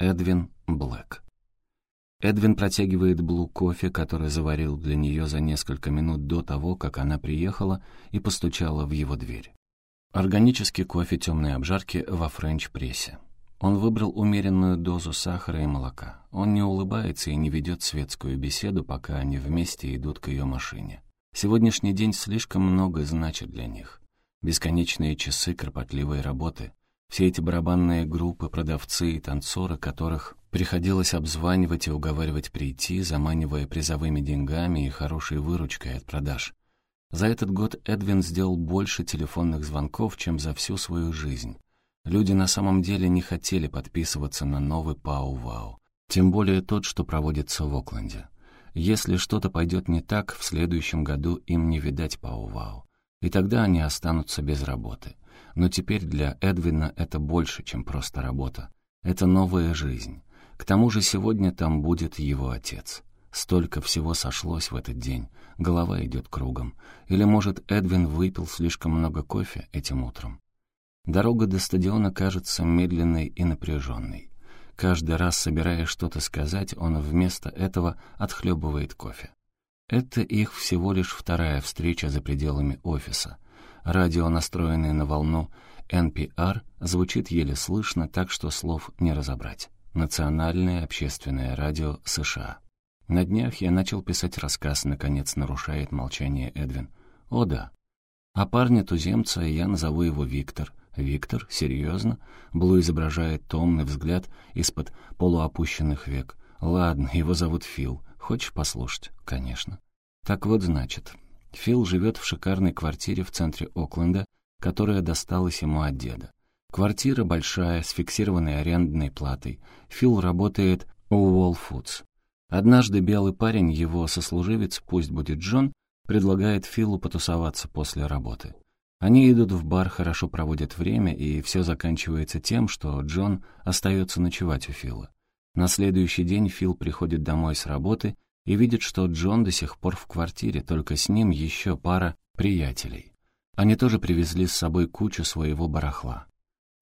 Эдвин Блэк. Эдвин протягивает Блу кофе, который заварил для нее за несколько минут до того, как она приехала и постучала в его дверь. Органический кофе темной обжарки во френч-прессе. Он выбрал умеренную дозу сахара и молока. Он не улыбается и не ведет светскую беседу, пока они вместе идут к ее машине. Сегодняшний день слишком много значит для них. Бесконечные часы кропотливой работы. Все эти барабанные группы, продавцы и танцоры, которых приходилось обзванивать и уговаривать прийти, заманивая призовыми деньгами и хорошей выручкой от продаж. За этот год Эдвин сделал больше телефонных звонков, чем за всю свою жизнь. Люди на самом деле не хотели подписываться на новый Пау-Вау. Тем более тот, что проводится в Окленде. Если что-то пойдет не так, в следующем году им не видать Пау-Вау. И тогда они останутся без работы. Но теперь для Эдвина это больше, чем просто работа. Это новая жизнь. К тому же сегодня там будет его отец. Столько всего сошлось в этот день. Голова идет кругом. Или, может, Эдвин выпил слишком много кофе этим утром. Дорога до стадиона кажется медленной и напряженной. Каждый раз, собираясь что-то сказать, он вместо этого отхлебывает кофе. Это их всего лишь вторая встреча за пределами офиса. Радио, настроенное на волну NPR, звучит еле слышно, так что слов не разобрать. Национальное общественное радио США. На днях я начал писать рассказ, наконец нарушает молчание Эдвин. О да. А парня-туземца я назову его Виктор. «Виктор? Серьезно?» Блу изображает томный взгляд из-под полуопущенных век. «Ладно, его зовут Фил. Хочешь послушать?» «Конечно». «Так вот, значит, Фил живет в шикарной квартире в центре Окленда, которая досталась ему от деда. Квартира большая, с фиксированной арендной платой. Фил работает у Wall Foods. Однажды белый парень, его сослуживец, пусть будет Джон, предлагает Филу потусоваться после работы. Они идут в бар, хорошо проводят время, и все заканчивается тем, что Джон остается ночевать у Фила. На следующий день Фил приходит домой с работы и видит, что Джон до сих пор в квартире, только с ним еще пара приятелей. Они тоже привезли с собой кучу своего барахла.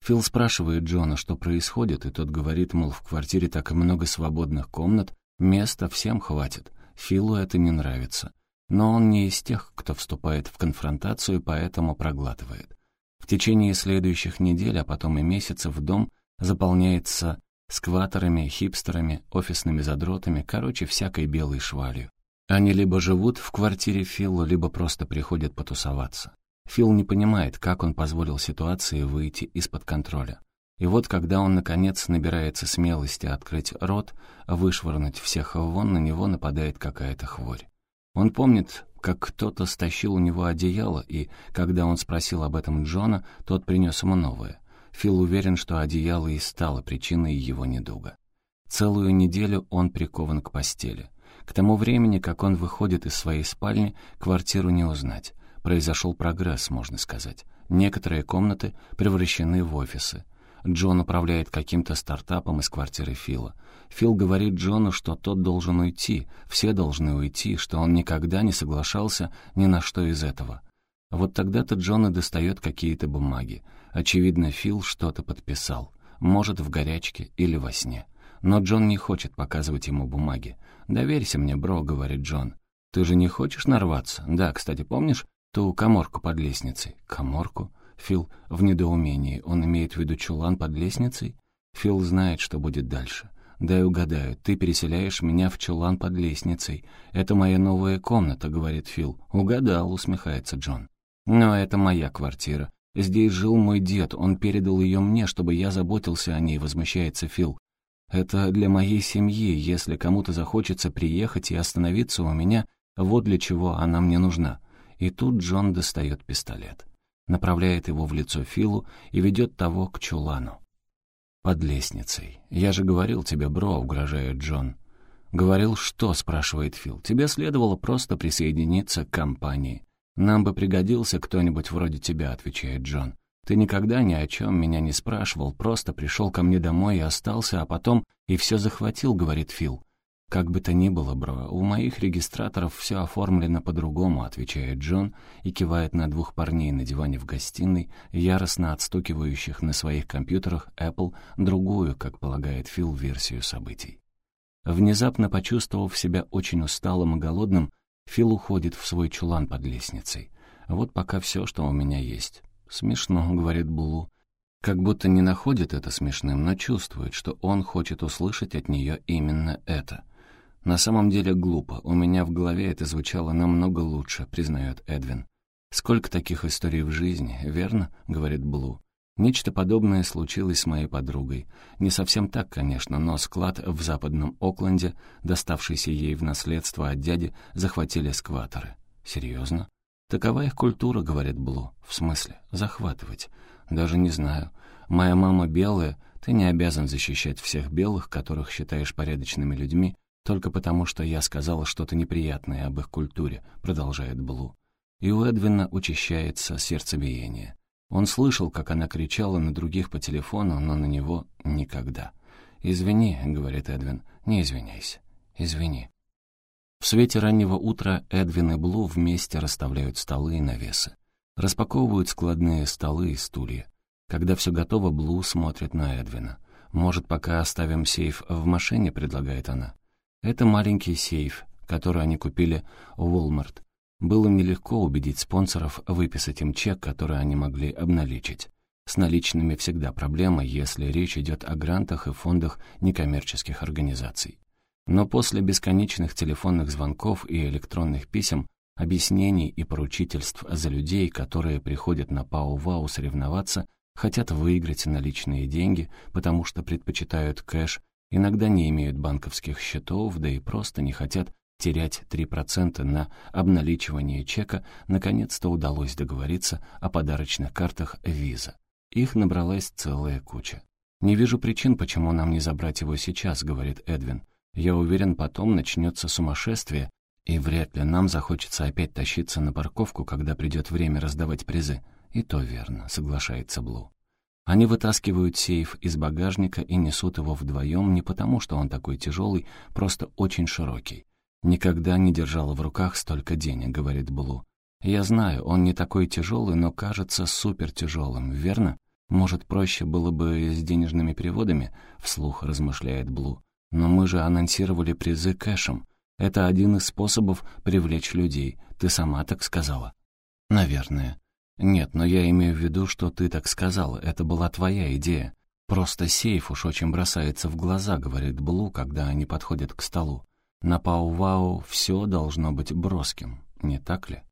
Фил спрашивает Джона, что происходит, и тот говорит, мол, в квартире так много свободных комнат, места всем хватит. Филу это не нравится. Но он не из тех, кто вступает в конфронтацию, поэтому проглатывает. В течение следующих недель, а потом и месяцев дом заполняется скваторами, хипстерами, офисными задротами, короче, всякой белой швалью. Они либо живут в квартире Филла, либо просто приходят потусоваться. Фил не понимает, как он позволил ситуации выйти из-под контроля. И вот когда он, наконец, набирается смелости открыть рот, вышвырнуть всех вон, на него нападает какая-то хворь. Он помнит, как кто-то стащил у него одеяло, и, когда он спросил об этом Джона, тот принес ему новое. Фил уверен, что одеяло и стало причиной его недуга. Целую неделю он прикован к постели. К тому времени, как он выходит из своей спальни, квартиру не узнать. Произошел прогресс, можно сказать. Некоторые комнаты превращены в офисы. Джон управляет каким-то стартапом из квартиры Фила. Фил говорит Джону, что тот должен уйти, все должны уйти, что он никогда не соглашался ни на что из этого. Вот тогда-то Джон и достает какие-то бумаги. Очевидно, Фил что-то подписал. Может, в горячке или во сне. Но Джон не хочет показывать ему бумаги. «Доверься мне, бро», — говорит Джон. «Ты же не хочешь нарваться?» «Да, кстати, помнишь ту коморку под лестницей?» «Коморку?» Фил в недоумении. Он имеет в виду чулан под лестницей? Фил знает, что будет дальше. «Дай угадаю, ты переселяешь меня в чулан под лестницей. Это моя новая комната», — говорит Фил. «Угадал», — усмехается Джон. «Но это моя квартира. Здесь жил мой дед, он передал ее мне, чтобы я заботился о ней», — возмущается Фил. «Это для моей семьи, если кому-то захочется приехать и остановиться у меня, вот для чего она мне нужна». И тут Джон достает пистолет направляет его в лицо Филу и ведет того к чулану. «Под лестницей. Я же говорил тебе, бро», — угрожает Джон. «Говорил, что?» — спрашивает Фил. «Тебе следовало просто присоединиться к компании. Нам бы пригодился кто-нибудь вроде тебя», — отвечает Джон. «Ты никогда ни о чем меня не спрашивал, просто пришел ко мне домой и остался, а потом и все захватил», — говорит Фил. «Как бы то ни было, бро, у моих регистраторов все оформлено по-другому», — отвечает Джон и кивает на двух парней на диване в гостиной, яростно отстукивающих на своих компьютерах Apple другую, как полагает Фил, версию событий. Внезапно почувствовав себя очень усталым и голодным, Фил уходит в свой чулан под лестницей. «Вот пока все, что у меня есть». «Смешно», — говорит Блу. Как будто не находит это смешным, но чувствует, что он хочет услышать от нее именно это. «На самом деле глупо. У меня в голове это звучало намного лучше», — признает Эдвин. «Сколько таких историй в жизни, верно?» — говорит Блу. Нечто подобное случилось с моей подругой. Не совсем так, конечно, но склад в западном Окленде, доставшийся ей в наследство от дяди, захватили скваторы. Серьезно? Такова их культура, говорит Блу. В смысле? Захватывать. Даже не знаю. Моя мама белая, ты не обязан защищать всех белых, которых считаешь порядочными людьми, только потому, что я сказала что-то неприятное об их культуре, продолжает Блу. И у Эдвина учащается сердцебиение. Он слышал, как она кричала на других по телефону, но на него никогда. «Извини», — говорит Эдвин, — «не извиняйся. Извини». В свете раннего утра Эдвин и Блу вместе расставляют столы и навесы. Распаковывают складные столы и стулья. Когда все готово, Блу смотрит на Эдвина. «Может, пока оставим сейф в машине?» — предлагает она. Это маленький сейф, который они купили в Walmart. Было нелегко убедить спонсоров выписать им чек, который они могли обналичить. С наличными всегда проблема, если речь идет о грантах и фондах некоммерческих организаций. Но после бесконечных телефонных звонков и электронных писем, объяснений и поручительств за людей, которые приходят на Пау-Вау соревноваться, хотят выиграть наличные деньги, потому что предпочитают кэш иногда не имеют банковских счетов, да и просто не хотят терять 3% на обналичивание чека, наконец-то удалось договориться о подарочных картах Visa. Их набралась целая куча. «Не вижу причин, почему нам не забрать его сейчас», — говорит Эдвин. «Я уверен, потом начнется сумасшествие, и вряд ли нам захочется опять тащиться на парковку, когда придет время раздавать призы». «И то верно», — соглашается Блу. Они вытаскивают сейф из багажника и несут его вдвоем не потому, что он такой тяжелый, просто очень широкий. «Никогда не держала в руках столько денег», — говорит Блу. «Я знаю, он не такой тяжелый, но кажется супер тяжелым, верно? Может, проще было бы с денежными переводами?» — вслух размышляет Блу. «Но мы же анонсировали призы кэшем. Это один из способов привлечь людей. Ты сама так сказала». «Наверное. «Нет, но я имею в виду, что ты так сказала, это была твоя идея. Просто сейф уж очень бросается в глаза», — говорит Блу, когда они подходят к столу. «На Пау-Вау все должно быть броским, не так ли?»